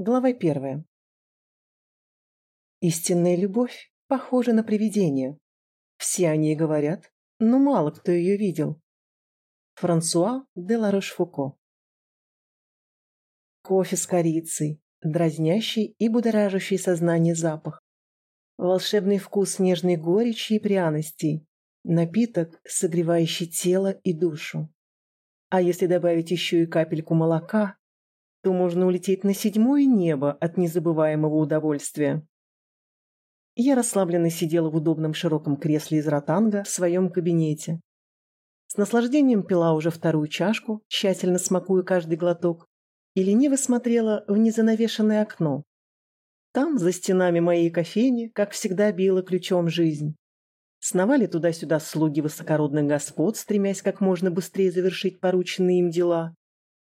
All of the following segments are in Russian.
Глава первая. Истинная любовь похожа на привидение. Все о ней говорят, но мало кто ее видел. Франсуа де ла Рошфуко. Кофе с корицей, дразнящий и будоражащий сознание запах. Волшебный вкус нежной горечи и пряностей. Напиток, согревающий тело и душу. А если добавить еще и капельку молока, то можно улететь на седьмое небо от незабываемого удовольствия. Я расслабленно сидела в удобном широком кресле из ротанга в своем кабинете. С наслаждением пила уже вторую чашку, тщательно смакуя каждый глоток, и лениво смотрела в незанавешенное окно. Там, за стенами моей кофейни, как всегда, била ключом жизнь. Сновали туда-сюда слуги высокородных господ, стремясь как можно быстрее завершить порученные им дела,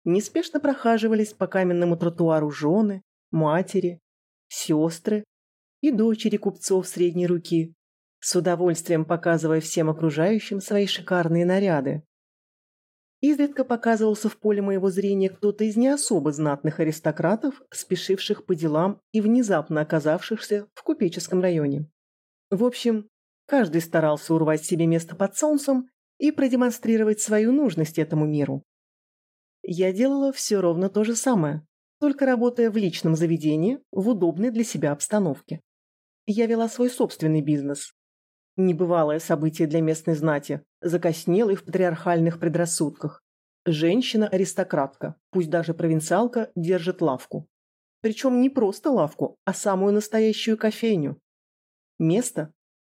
неспешно прохаживались по каменному тротуару жены, матери, сестры и дочери купцов средней руки, с удовольствием показывая всем окружающим свои шикарные наряды. Изредка показывался в поле моего зрения кто-то из не особо знатных аристократов, спешивших по делам и внезапно оказавшихся в купеческом районе. В общем, каждый старался урвать себе место под солнцем и продемонстрировать свою нужность этому миру. Я делала все ровно то же самое, только работая в личном заведении в удобной для себя обстановке. Я вела свой собственный бизнес. Небывалое событие для местной знати, закоснелой в патриархальных предрассудках. Женщина-аристократка, пусть даже провинциалка, держит лавку. Причем не просто лавку, а самую настоящую кофейню. Место,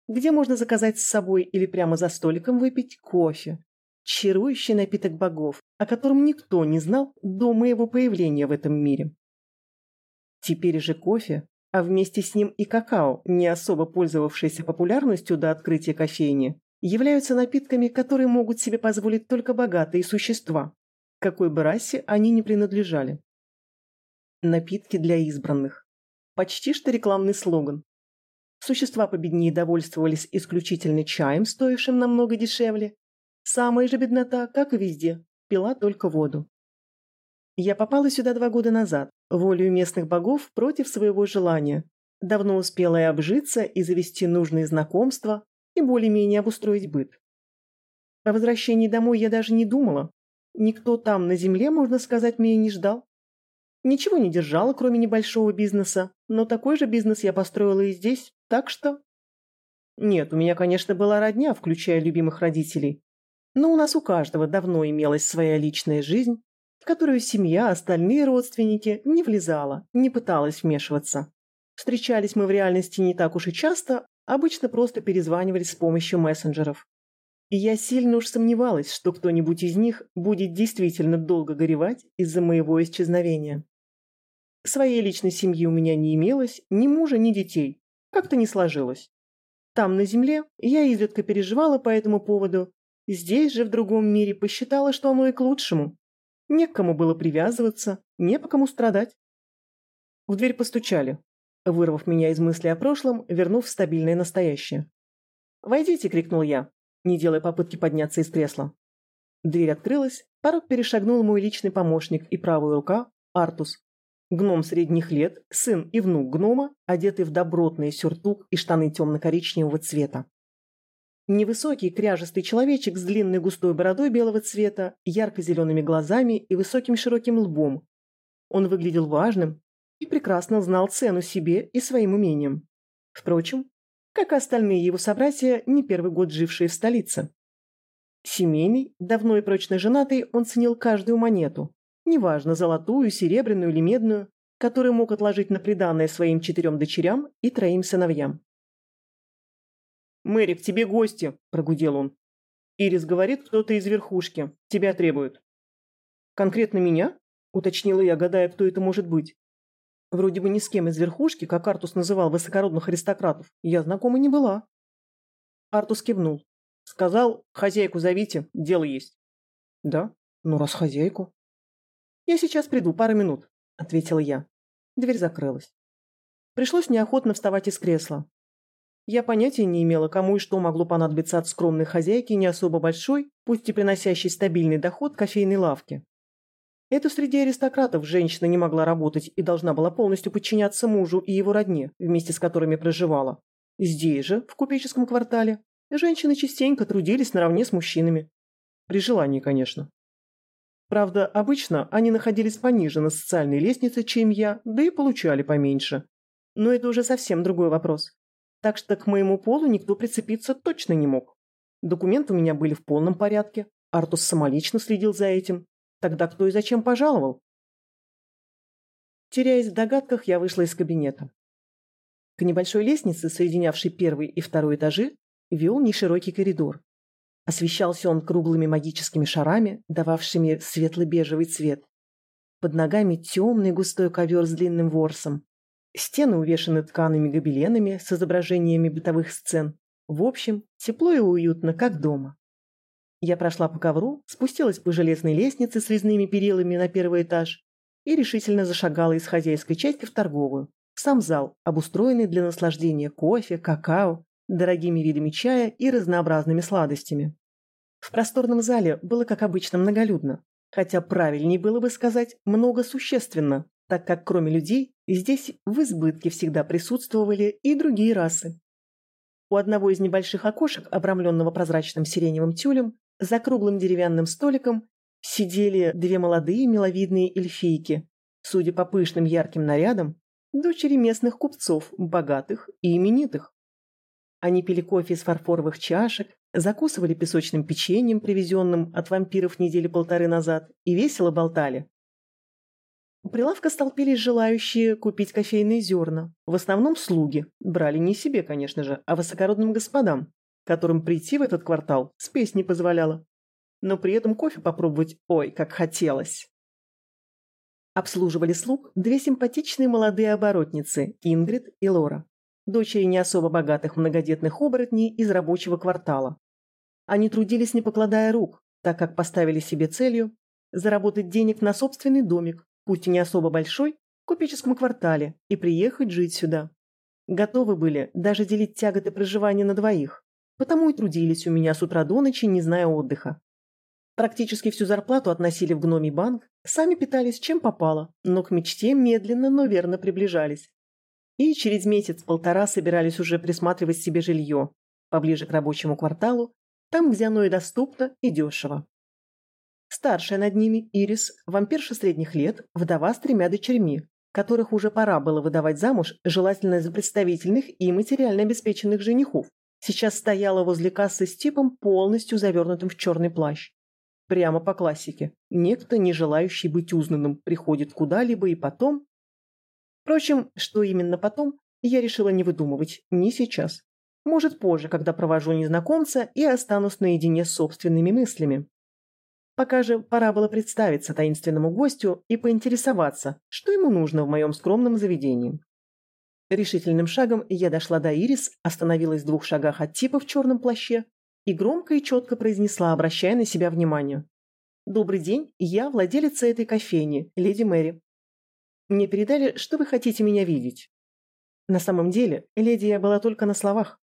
где можно заказать с собой или прямо за столиком выпить кофе, чарующий напиток богов, о котором никто не знал до моего появления в этом мире. Теперь же кофе, а вместе с ним и какао, не особо пользовавшиеся популярностью до открытия кофейни, являются напитками, которые могут себе позволить только богатые существа, какой бы расе они ни принадлежали. Напитки для избранных. Почти что рекламный слоган. Существа победнее довольствовались исключительно чаем, стоившим намного дешевле, Самая же беднота, как и везде, пила только воду. Я попала сюда два года назад, волею местных богов против своего желания. Давно успела и обжиться, и завести нужные знакомства, и более-менее обустроить быт. По возвращении домой я даже не думала. Никто там на земле, можно сказать, меня не ждал. Ничего не держала, кроме небольшого бизнеса, но такой же бизнес я построила и здесь, так что... Нет, у меня, конечно, была родня, включая любимых родителей, но у нас у каждого давно имелась своя личная жизнь, в которую семья, остальные родственники не влезала, не пыталась вмешиваться. Встречались мы в реальности не так уж и часто, обычно просто перезванивались с помощью мессенджеров. И я сильно уж сомневалась, что кто-нибудь из них будет действительно долго горевать из-за моего исчезновения. Своей личной семьи у меня не имелось, ни мужа, ни детей. Как-то не сложилось. Там, на земле, я изредка переживала по этому поводу Здесь же, в другом мире, посчитала, что оно и к лучшему. Не к кому было привязываться, не по кому страдать. В дверь постучали, вырвав меня из мысли о прошлом, вернув стабильное настоящее. «Войдите!» – крикнул я, не делая попытки подняться из кресла. Дверь открылась, порог перешагнул мой личный помощник и правая рука – Артус. Гном средних лет, сын и внук гнома, одетый в добротный сюртук и штаны темно-коричневого цвета. Невысокий, кряжестый человечек с длинной густой бородой белого цвета, ярко-зелеными глазами и высоким широким лбом. Он выглядел важным и прекрасно знал цену себе и своим умениям. Впрочем, как и остальные его собратья, не первый год жившие в столице. Семейный, давно и прочно женатый, он ценил каждую монету, неважно, золотую, серебряную или медную, которую мог отложить на приданное своим четырем дочерям и троим сыновьям. «Мэри, к тебе гости!» – прогудел он. «Ирис говорит, кто-то из верхушки. Тебя требуют». «Конкретно меня?» – уточнила я, гадая, кто это может быть. Вроде бы ни с кем из верхушки, как Артус называл высокородных аристократов, я знакома не была. Артус кивнул. Сказал, хозяйку зовите, дело есть. Да, ну раз хозяйку. Я сейчас приду, пару минут, ответила я. Дверь закрылась. Пришлось неохотно вставать из кресла. Я понятия не имела, кому и что могло понадобиться от скромной хозяйки не особо большой, пусть и приносящей стабильный доход кофейной лавки. Это среди аристократов женщина не могла работать и должна была полностью подчиняться мужу и его родне, вместе с которыми проживала. Здесь же, в купеческом квартале, женщины частенько трудились наравне с мужчинами. При желании, конечно. Правда, обычно они находились пониже на социальной лестнице, чем я, да и получали поменьше. Но это уже совсем другой вопрос. Так что к моему полу никто прицепиться точно не мог. Документы у меня были в полном порядке, Артус самолично следил за этим. Тогда кто и зачем пожаловал? Теряясь в догадках, я вышла из кабинета. К небольшой лестнице, соединявшей первый и второй этажи, вел неширокий коридор. Освещался он круглыми магическими шарами, дававшими светло-бежевый цвет. Под ногами темный густой ковер с длинным ворсом. Стены увешаны ткаными гобеленами с изображениями бытовых сцен. В общем, тепло и уютно, как дома. Я прошла по ковру, спустилась по железной лестнице с резными перилами на первый этаж и решительно зашагала из хозяйской части в торговую, сам зал, обустроенный для наслаждения кофе, какао, дорогими видами чая и разнообразными сладостями. В просторном зале было, как обычно, многолюдно, хотя правильнее было бы сказать «много существенно», так как кроме людей здесь в избытке всегда присутствовали и другие расы. У одного из небольших окошек, обрамленного прозрачным сиреневым тюлем, за круглым деревянным столиком сидели две молодые миловидные эльфийки, судя по пышным ярким нарядам, дочери местных купцов, богатых и именитых. Они пили кофе из фарфоровых чашек, закусывали песочным печеньем, привезенным от вампиров недели полторы назад, и весело болтали. У прилавка столпились желающие купить кофейные зерна. В основном слуги. Брали не себе, конечно же, а высокородным господам, которым прийти в этот квартал спесь не позволяла. Но при этом кофе попробовать, ой, как хотелось. Обслуживали слуг две симпатичные молодые оборотницы Ингрид и Лора, дочери не особо богатых многодетных оборотней из рабочего квартала. Они трудились не покладая рук, так как поставили себе целью заработать денег на собственный домик, пусть и не особо большой, купеческом квартале и приехать жить сюда. Готовы были даже делить тяготы проживания на двоих, потому и трудились у меня с утра до ночи, не зная отдыха. Практически всю зарплату относили в гномий банк, сами питались чем попало, но к мечте медленно, но верно приближались. И через месяц-полтора собирались уже присматривать себе жилье, поближе к рабочему кварталу, там, где оно и доступно, и дешево. Старшая над ними, Ирис, вампирша средних лет, вдова с тремя дочерьми, которых уже пора было выдавать замуж, желательно за представительных и материально обеспеченных женихов, сейчас стояла возле кассы с типом, полностью завернутым в черный плащ. Прямо по классике. Некто, не желающий быть узнанным, приходит куда-либо и потом... Впрочем, что именно потом, я решила не выдумывать, не сейчас. Может, позже, когда провожу незнакомца и останусь наедине с собственными мыслями. Пока же пора было представиться таинственному гостю и поинтересоваться, что ему нужно в моем скромном заведении. Решительным шагом я дошла до Ирис, остановилась в двух шагах от типа в черном плаще и громко и четко произнесла, обращая на себя внимание. «Добрый день, я владелица этой кофейни, леди Мэри. Мне передали, что вы хотите меня видеть». На самом деле, леди я была только на словах.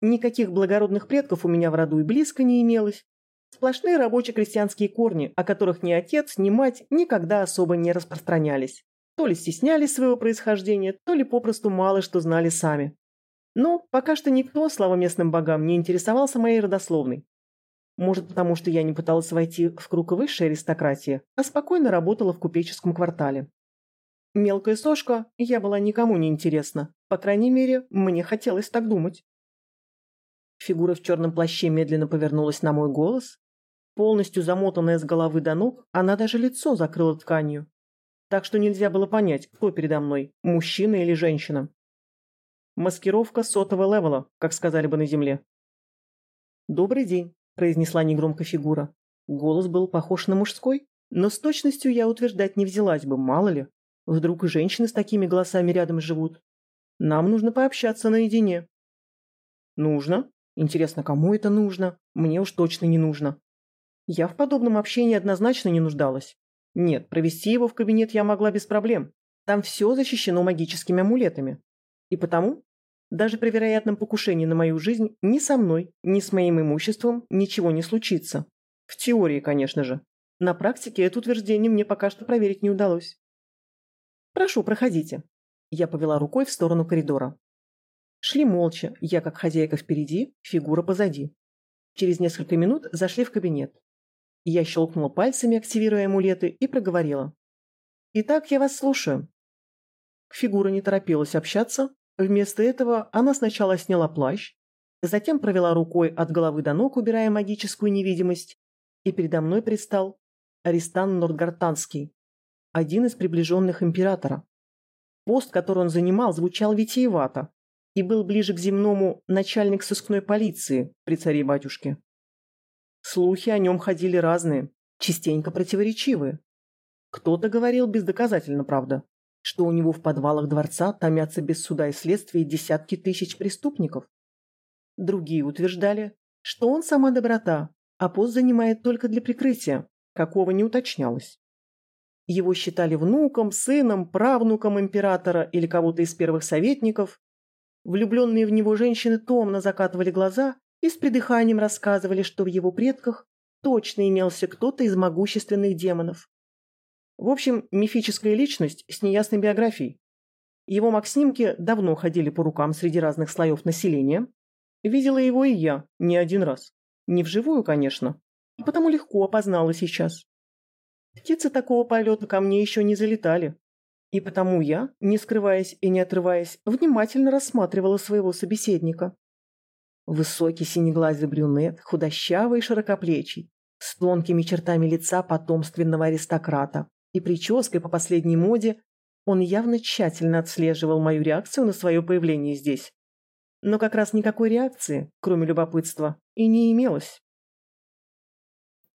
Никаких благородных предков у меня в роду и близко не имелось. Сплошные рабоче-крестьянские корни, о которых ни отец, ни мать никогда особо не распространялись. То ли стеснялись своего происхождения, то ли попросту мало что знали сами. Но пока что никто, слава местным богам, не интересовался моей родословной. Может, потому что я не пыталась войти в круг высшей аристократии, а спокойно работала в купеческом квартале. Мелкая сошка, я была никому не интересна. По крайней мере, мне хотелось так думать. Фигура в черном плаще медленно повернулась на мой голос. Полностью замотанная с головы до ног, она даже лицо закрыла тканью. Так что нельзя было понять, кто передо мной, мужчина или женщина. Маскировка сотого левела, как сказали бы на земле. «Добрый день», – произнесла негромко фигура. Голос был похож на мужской, но с точностью я утверждать не взялась бы, мало ли. Вдруг и женщины с такими голосами рядом живут. Нам нужно пообщаться наедине. Нужно? Интересно, кому это нужно? Мне уж точно не нужно. Я в подобном общении однозначно не нуждалась. Нет, провести его в кабинет я могла без проблем. Там все защищено магическими амулетами. И потому даже при вероятном покушении на мою жизнь ни со мной, ни с моим имуществом ничего не случится. В теории, конечно же. На практике это утверждение мне пока что проверить не удалось. «Прошу, проходите». Я повела рукой в сторону коридора. Шли молча, я как хозяйка впереди, фигура позади. Через несколько минут зашли в кабинет. Я щелкнула пальцами, активируя амулеты, и проговорила. «Итак, я вас слушаю». Фигура не торопилась общаться. Вместо этого она сначала сняла плащ, затем провела рукой от головы до ног, убирая магическую невидимость, и передо мной предстал Аристан Нордгартанский, один из приближенных императора. Пост, который он занимал, звучал витиевато и был ближе к земному начальник сыскной полиции при царе-батюшке. Слухи о нем ходили разные, частенько противоречивые. Кто-то говорил бездоказательно, правда, что у него в подвалах дворца томятся без суда и следствия десятки тысяч преступников. Другие утверждали, что он сама доброта, а пост занимает только для прикрытия, какого не уточнялось. Его считали внуком, сыном, правнуком императора или кого-то из первых советников. Влюбленные в него женщины томно закатывали глаза и с придыханием рассказывали, что в его предках точно имелся кто-то из могущественных демонов. В общем, мифическая личность с неясной биографией. Его маг-снимки давно ходили по рукам среди разных слоев населения. Видела его и я не один раз. Не вживую, конечно, потому легко опознала сейчас. Птицы такого полета ко мне еще не залетали. И потому я, не скрываясь и не отрываясь, внимательно рассматривала своего собеседника. Высокий синеглазый брюнет, худощавый и широкоплечий, с тонкими чертами лица потомственного аристократа и прической по последней моде, он явно тщательно отслеживал мою реакцию на свое появление здесь. Но как раз никакой реакции, кроме любопытства, и не имелось.